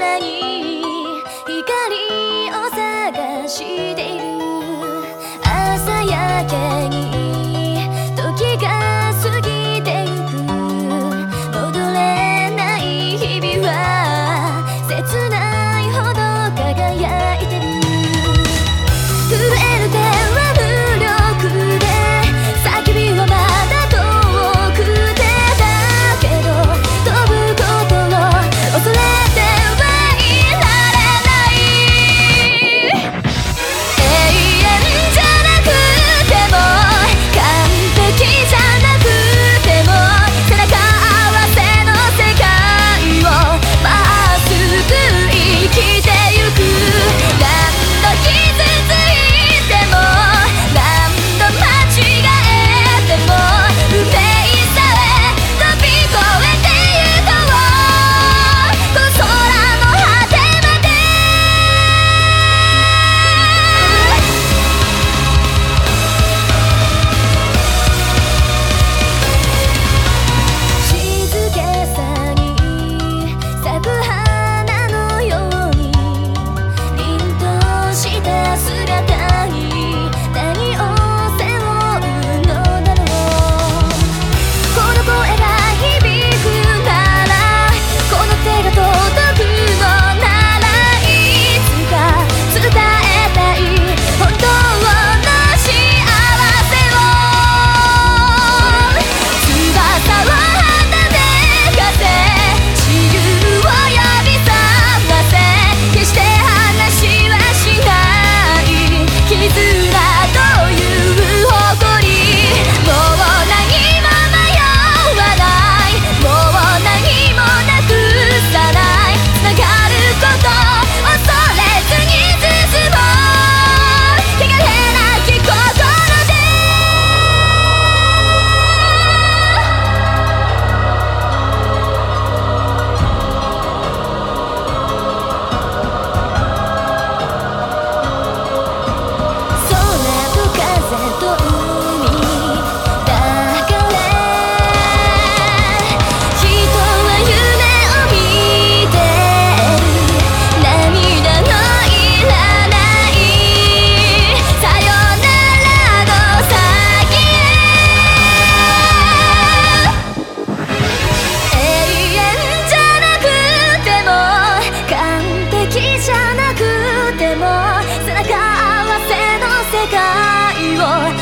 光を探している。朝焼けに его